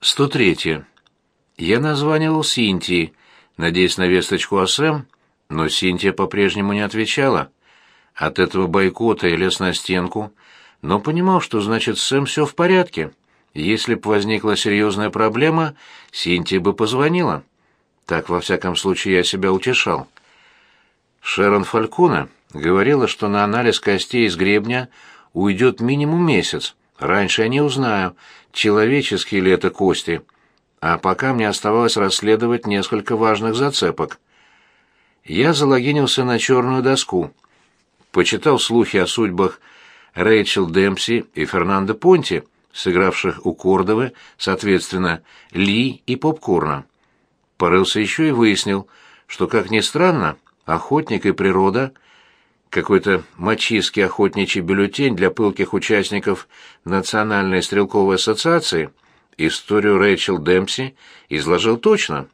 103. Я названивал Синтии, надеясь на весточку о Сэм, но Синтия по-прежнему не отвечала. От этого бойкота я лез на стенку, но понимал, что значит Сэм все в порядке. Если б возникла серьезная проблема, Синтия бы позвонила. Так, во всяком случае, я себя утешал. Шерон Фалькона говорила, что на анализ костей из гребня уйдет минимум месяц. Раньше я не узнаю, человеческие ли это кости. А пока мне оставалось расследовать несколько важных зацепок. Я залогинился на черную доску. Почитал слухи о судьбах Рэйчел Демпси и Фернандо Понти, сыгравших у Кордовы, соответственно, Ли и Попкорна. Порылся еще и выяснил, что, как ни странно, охотник и природа — какой-то мачистский охотничий бюллетень для пылких участников Национальной стрелковой ассоциации, историю Рэйчел Демпси изложил точно.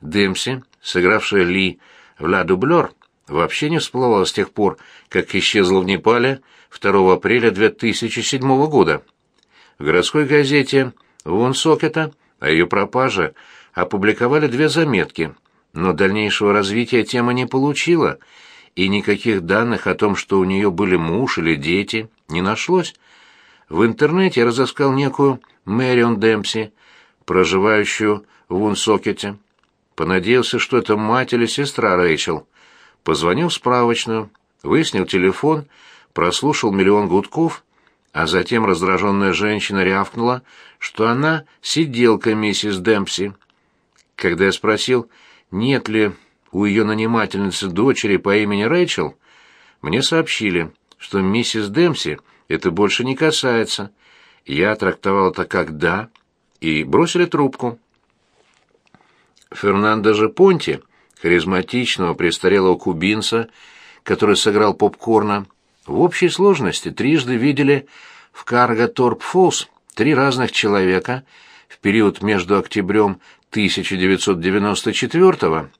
Демпси, сыгравшая Ли в «Ла Дублер», вообще не всплывала с тех пор, как исчезла в Непале 2 апреля 2007 года. В городской газете «Вон Сокета» о ее пропаже опубликовали две заметки, но дальнейшего развития тема не получила — и никаких данных о том, что у нее были муж или дети, не нашлось. В интернете я разыскал некую Мэрион Демпси, проживающую в Унсокете. Понадеялся, что это мать или сестра Рэйчел. Позвонил в справочную, выяснил телефон, прослушал миллион гудков, а затем раздраженная женщина рявкнула, что она сиделка миссис Демпси. Когда я спросил, нет ли у ее нанимательницы дочери по имени Рэйчел, мне сообщили, что миссис Демпси это больше не касается. Я трактовал это как «да» и бросили трубку. Фернандо же Понти, харизматичного престарелого кубинца, который сыграл попкорна, в общей сложности трижды видели в Карго Торп Фолс три разных человека в период между октябрем 1994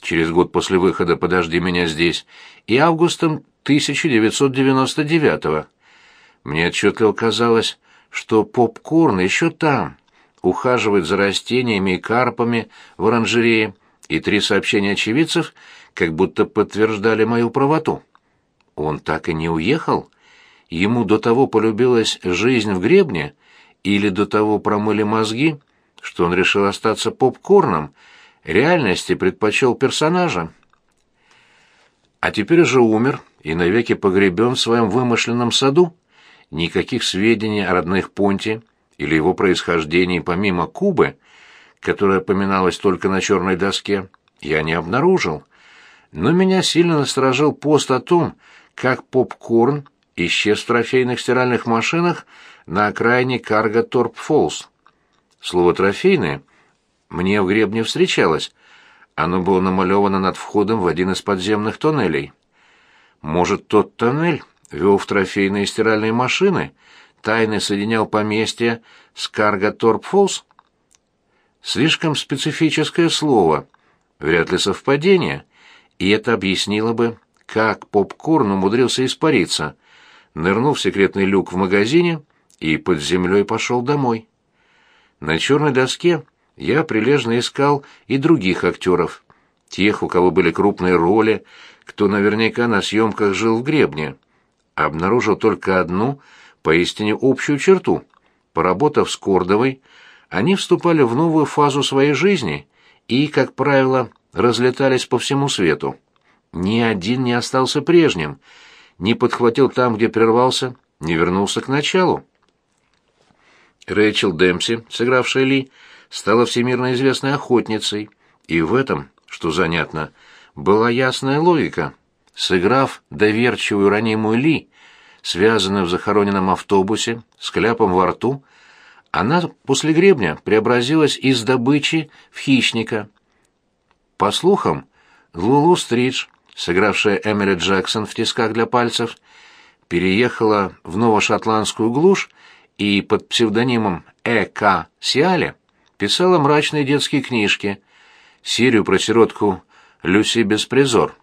через год после выхода «Подожди меня здесь» и августом 1999-го. Мне отчетливо казалось, что попкорн еще там, ухаживает за растениями и карпами в оранжерее, и три сообщения очевидцев как будто подтверждали мою правоту. Он так и не уехал? Ему до того полюбилась жизнь в гребне, или до того промыли мозги, что он решил остаться попкорном — реальности предпочел персонажа. А теперь уже умер и навеки погребен в своем вымышленном саду. Никаких сведений о родных Понте или его происхождении помимо Кубы, которая поминалась только на черной доске, я не обнаружил. Но меня сильно насторожил пост о том, как попкорн исчез в трофейных стиральных машинах на окраине Карго Торп Фолс. Слово «трофейное» мне в гребне встречалось. Оно было намалевано над входом в один из подземных тоннелей. Может, тот тоннель вел в трофейные стиральные машины, тайно соединял поместье с Карго Торпфолс? Слишком специфическое слово, вряд ли совпадение, и это объяснило бы, как попкорн умудрился испариться, нырнул в секретный люк в магазине и под землей пошел домой. На черной доске я прилежно искал и других актеров, тех, у кого были крупные роли, кто наверняка на съемках жил в гребне. Обнаружил только одну, поистине общую черту. Поработав с Кордовой, они вступали в новую фазу своей жизни и, как правило, разлетались по всему свету. Ни один не остался прежним, не подхватил там, где прервался, не вернулся к началу. Рэйчел Демпси, сыгравшая Ли, стала всемирно известной охотницей, и в этом, что занятно, была ясная логика. Сыграв доверчивую ранимую Ли, связанную в захороненном автобусе, с кляпом во рту, она после гребня преобразилась из добычи в хищника. По слухам, Лулу Стридж, сыгравшая Эмили Джексон в тисках для пальцев, переехала в новошотландскую глушь и под псевдонимом Э.К. Сиале писала мрачные детские книжки, серию про сиротку Люси Беспризор.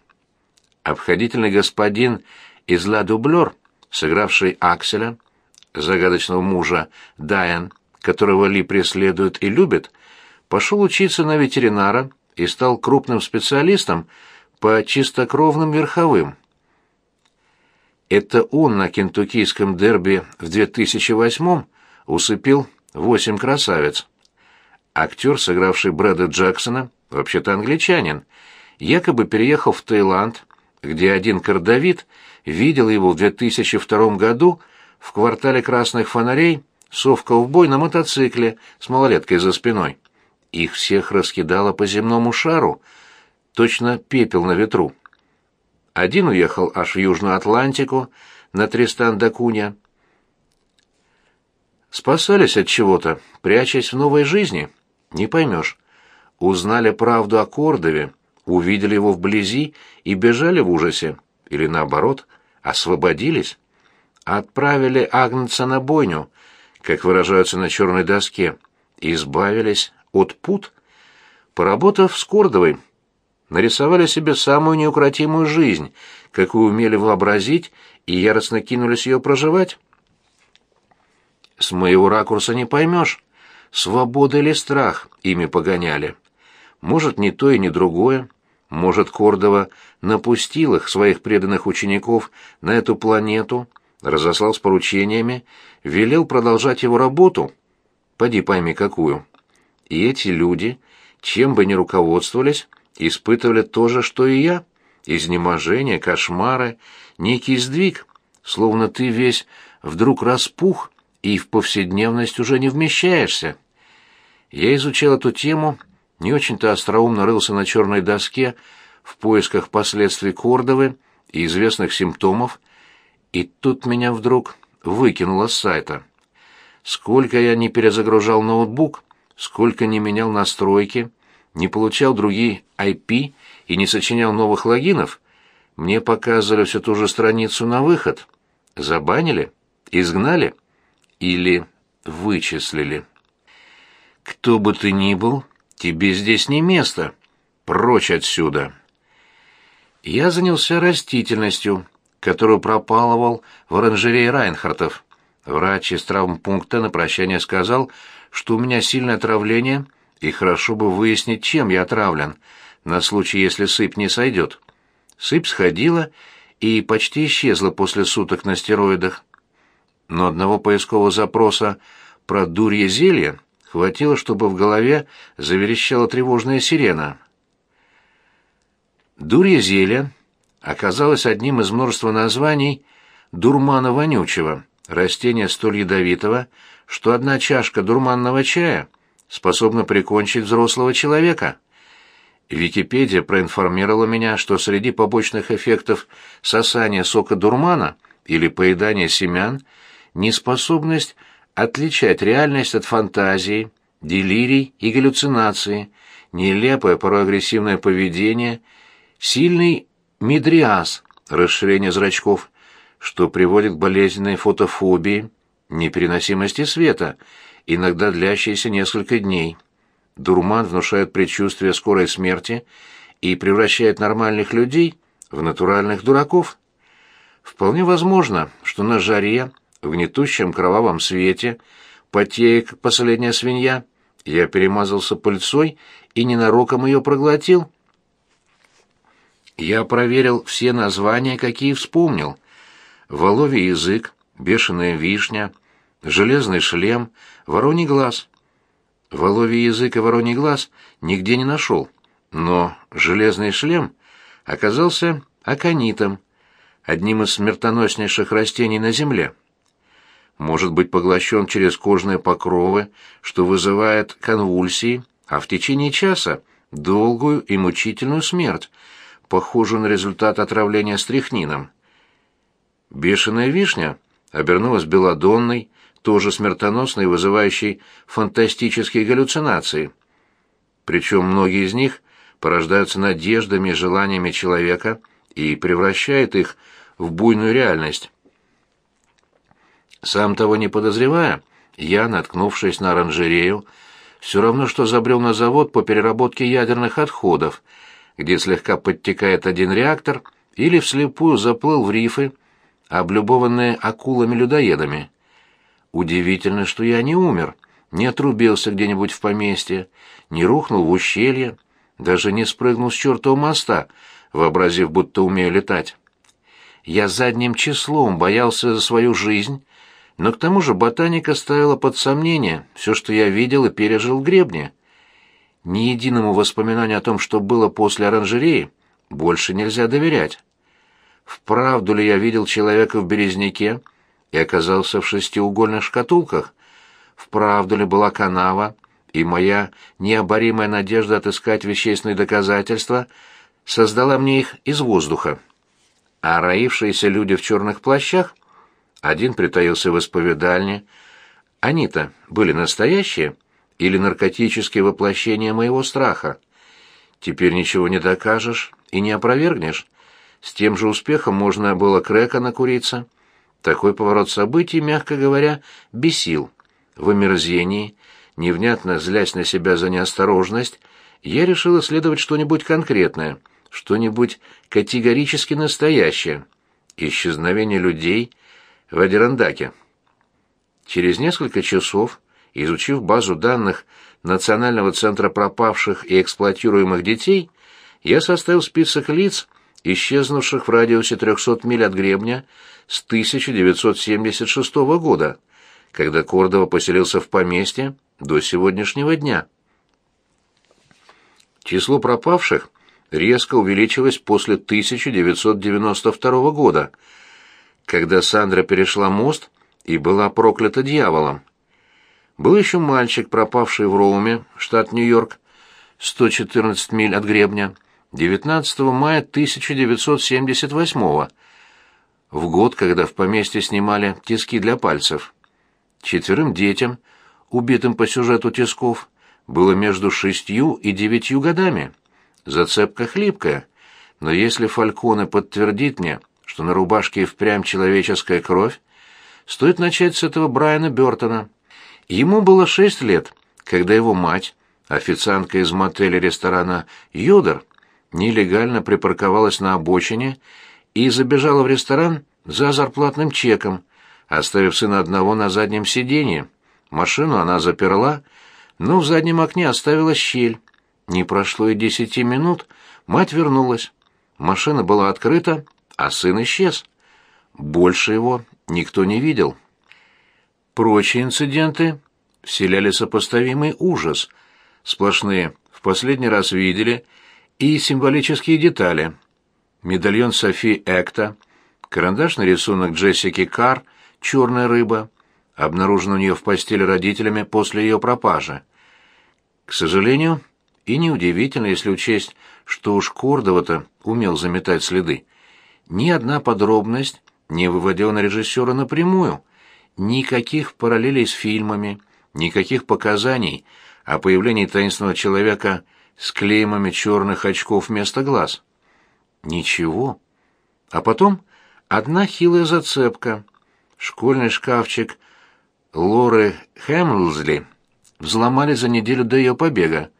Обходительный господин из «Ла Дублер», сыгравший Акселя, загадочного мужа Дайан, которого Ли преследует и любит, пошел учиться на ветеринара и стал крупным специалистом по чистокровным верховым. Это он на кентуккийском дерби в 2008-м усыпил восемь красавиц. Актер, сыгравший Брэда Джексона, вообще-то англичанин, якобы переехал в Таиланд, где один кордовит видел его в 2002 году в квартале красных фонарей сов-ковбой на мотоцикле с малолеткой за спиной. Их всех раскидало по земному шару, точно пепел на ветру. Один уехал аж в Южную Атлантику, на Тристан да. Спасались от чего-то, прячась в новой жизни. Не поймешь. Узнали правду о Кордове, увидели его вблизи и бежали в ужасе. Или наоборот, освободились. Отправили Агнца на бойню, как выражаются на черной доске, избавились от пут. Поработав с Кордовой, нарисовали себе самую неукротимую жизнь, какую умели вообразить, и яростно кинулись ее проживать. С моего ракурса не поймешь, свобода или страх ими погоняли. Может, не то и не другое. Может, Кордова напустил их, своих преданных учеников, на эту планету, разослал с поручениями, велел продолжать его работу. Поди пойми, какую. И эти люди, чем бы ни руководствовались, испытывали то же, что и я. Изнеможение, кошмары, некий сдвиг, словно ты весь вдруг распух и в повседневность уже не вмещаешься. Я изучал эту тему, не очень-то остроумно рылся на черной доске в поисках последствий Кордовы и известных симптомов, и тут меня вдруг выкинуло с сайта. Сколько я не перезагружал ноутбук, сколько не менял настройки, не получал другие IP и не сочинял новых логинов, мне показывали всю ту же страницу на выход. Забанили? Изгнали? Или вычислили? Кто бы ты ни был, тебе здесь не место. Прочь отсюда. Я занялся растительностью, которую пропалывал в оранжерее Райнхартов. Врач из травмпункта на прощание сказал, что у меня сильное отравление и хорошо бы выяснить, чем я отравлен, на случай, если сыпь не сойдет. Сыпь сходила и почти исчезла после суток на стероидах. Но одного поискового запроса про дурье зелье хватило, чтобы в голове заверещала тревожная сирена. Дурье зелье оказалось одним из множества названий дурмана вонючего, растения столь ядовитого, что одна чашка дурманного чая способна прикончить взрослого человека. Википедия проинформировала меня, что среди побочных эффектов сосания сока дурмана или поедания семян неспособность отличать реальность от фантазии, делирий и галлюцинации, нелепое, порой агрессивное поведение, сильный мидриаз, расширение зрачков, что приводит к болезненной фотофобии, непереносимости света, иногда длящейся несколько дней. Дурман внушает предчувствие скорой смерти и превращает нормальных людей в натуральных дураков. Вполне возможно, что на жаре, в гнетущем кровавом свете, потея как последняя свинья, я перемазался пыльцой и ненароком ее проглотил. Я проверил все названия, какие вспомнил. Воловий язык, бешеная вишня, железный шлем, вороний глаз. Воловий язык и вороний глаз нигде не нашел, но железный шлем оказался аконитом, одним из смертоноснейших растений на земле. Может быть поглощен через кожные покровы, что вызывает конвульсии, а в течение часа — долгую и мучительную смерть, похожую на результат отравления стрихнином. Бешеная вишня обернулась белодонной, тоже смертоносной вызывающей фантастические галлюцинации. Причем многие из них порождаются надеждами и желаниями человека и превращают их в буйную реальность. Сам того не подозревая, я, наткнувшись на оранжерею, все равно что забрел на завод по переработке ядерных отходов, где слегка подтекает один реактор, или вслепую заплыл в рифы, облюбованные акулами-людоедами. Удивительно, что я не умер, не отрубился где-нибудь в поместье, не рухнул в ущелье, даже не спрыгнул с чертова моста, вообразив, будто умею летать. Я задним числом боялся за свою жизнь, но к тому же ботаника ставила под сомнение все, что я видел и пережил в гребне. Ни единому воспоминанию о том, что было после оранжереи, больше нельзя доверять. Вправду ли я видел человека в березняке и оказался в шестиугольных шкатулках? Вправду ли была канава, и моя необоримая надежда отыскать вещественные доказательства создала мне их из воздуха? А роившиеся люди в черных плащах, один притаился в исповедальне, они-то были настоящие или наркотические воплощения моего страха? Теперь ничего не докажешь и не опровергнешь. С тем же успехом можно было крека накуриться. Такой поворот событий, мягко говоря, бесил. В омерзении, невнятно злясь на себя за неосторожность, я решил исследовать что-нибудь конкретное, что-нибудь категорически настоящее. Исчезновение людей в Адирандаке. Через несколько часов, изучив базу данных Национального центра пропавших и эксплуатируемых детей, я составил список лиц, исчезнувших в радиусе 300 миль от гребня с 1976 года, когда Кордова поселился в поместье до сегодняшнего дня. Число пропавших резко увеличилось после 1992 года, когда Сандра перешла мост и была проклята дьяволом. Был еще мальчик, пропавший в Роуме, штат Нью-Йорк, 114 миль от гребня, 19 мая 1978 в год, когда в поместье снимали тиски для пальцев. Четверым детям, убитым по сюжету тисков, было между шестью и девятью годами. Зацепка хлипкая, но если Фальконе подтвердит мне, что на рубашке впрямь человеческая кровь, стоит начать с этого Брайана Бёртона. Ему было шесть лет, когда его мать, официантка из мотеля-ресторана «Йодер», нелегально припарковалась на обочине и забежала в ресторан за зарплатным чеком, оставив сына одного на заднем сиденье. Машину она заперла, но в заднем окне оставила щель. Не прошло и десяти минут, мать вернулась. Машина была открыта, а сын исчез. Больше его никто не видел. Прочие инциденты вселяли сопоставимый ужас. Сплошные «в последний раз видели» и символические детали. Медальон Софи Экта, карандашный рисунок Джессики Карр «Черная рыба», обнаружен у нее в постели родителями после ее пропажи. К сожалению, и неудивительно, если учесть, что уж Кордова-то умел заметать следы. Ни одна подробность не выводила на режиссера напрямую. Никаких параллелей с фильмами, никаких показаний о появлении таинственного человека с клеймами черных очков вместо глаз. Ничего. А потом одна хилая зацепка. Школьный шкафчик Лоры Хэмлзли взломали за неделю до ее побега,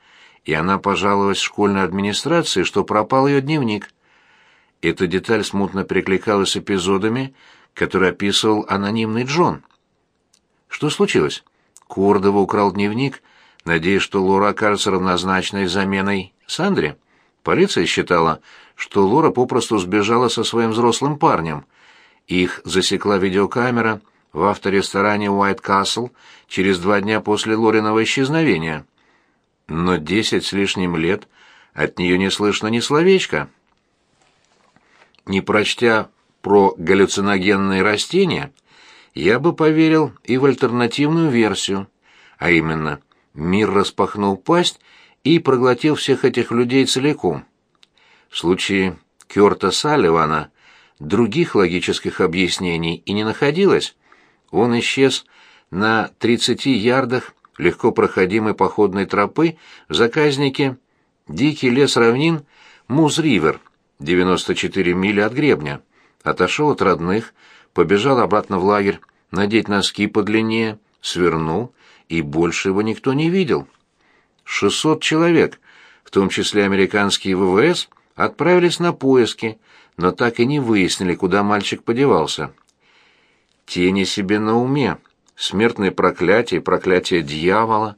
и она пожаловалась школьной администрации, что пропал ее дневник. Эта деталь смутно перекликалась с эпизодами, которые описывал анонимный Джон. Что случилось? Кордова украл дневник, надеясь, что Лора окажется равнозначной заменой Сандре. Полиция считала, что Лора попросту сбежала со своим взрослым парнем. Их засекла видеокамера в авторесторане Уайт Касл через два дня после Лориного исчезновения. Но десять с лишним лет от нее не слышно ни словечка. Не прочтя про галлюциногенные растения, я бы поверил и в альтернативную версию, а именно, мир распахнул пасть и проглотил всех этих людей целиком. В случае Кёрта Салливана других логических объяснений и не находилось. Он исчез на 30 ярдах легко проходимой походной тропы в заказнике «Дикий лес равнин Муз-Ривер», 94 мили от гребня, отошел от родных, побежал обратно в лагерь, надеть носки подлиннее, свернул, и больше его никто не видел. 600 человек, в том числе американские ВВС, отправились на поиски, но так и не выяснили, куда мальчик подевался. Тени себе на уме, смертные проклятия и проклятия дьявола,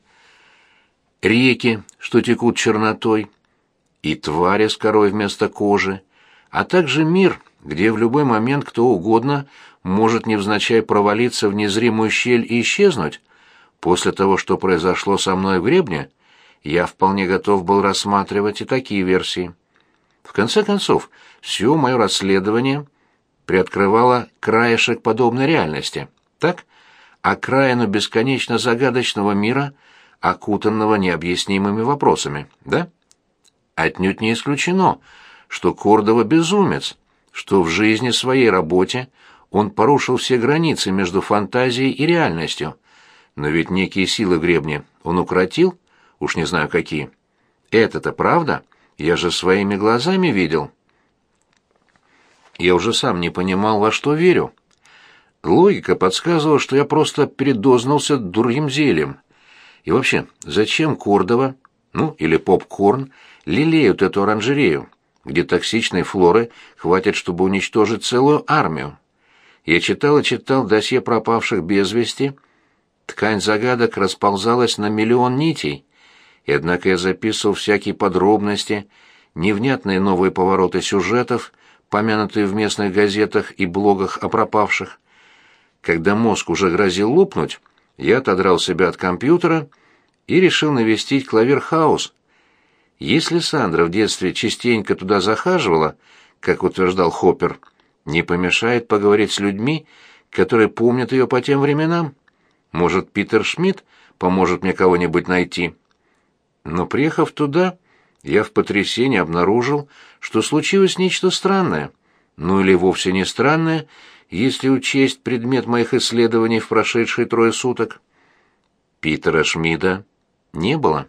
реки, что текут чернотой, и твари с корой вместо кожи, а также мир, где в любой момент кто угодно может невзначай провалиться в незримую щель и исчезнуть, после того, что произошло со мной в гребне, я вполне готов был рассматривать и такие версии. В конце концов, все мое расследование приоткрывало краешек подобной реальности, так? Окраину бесконечно загадочного мира, окутанного необъяснимыми вопросами, да? Отнюдь не исключено, что Кордова безумец, что в жизни своей работе он порушил все границы между фантазией и реальностью. Но ведь некие силы в гребне он укротил, уж не знаю какие. Это-то правда? Я же своими глазами видел. Я уже сам не понимал, во что верю. Логика подсказывала, что я просто передознулся дурьим зельем. И вообще, зачем Кордова, ну, или Попкорн, лелеют эту оранжерею, где токсичной флоры хватит, чтобы уничтожить целую армию? Я читал и читал досье пропавших без вести. Ткань загадок расползалась на миллион нитей и однако я записывал всякие подробности, невнятные новые повороты сюжетов, помянутые в местных газетах и блогах о пропавших. Когда мозг уже грозил лопнуть, я отодрал себя от компьютера и решил навестить Клаверхаус. Если Сандра в детстве частенько туда захаживала, как утверждал Хоппер, не помешает поговорить с людьми, которые помнят ее по тем временам. Может, Питер Шмидт поможет мне кого-нибудь найти. Но приехав туда, я в потрясении обнаружил, что случилось нечто странное. Ну или вовсе не странное, если учесть предмет моих исследований в прошедшие трое суток. Питера Шмида не было.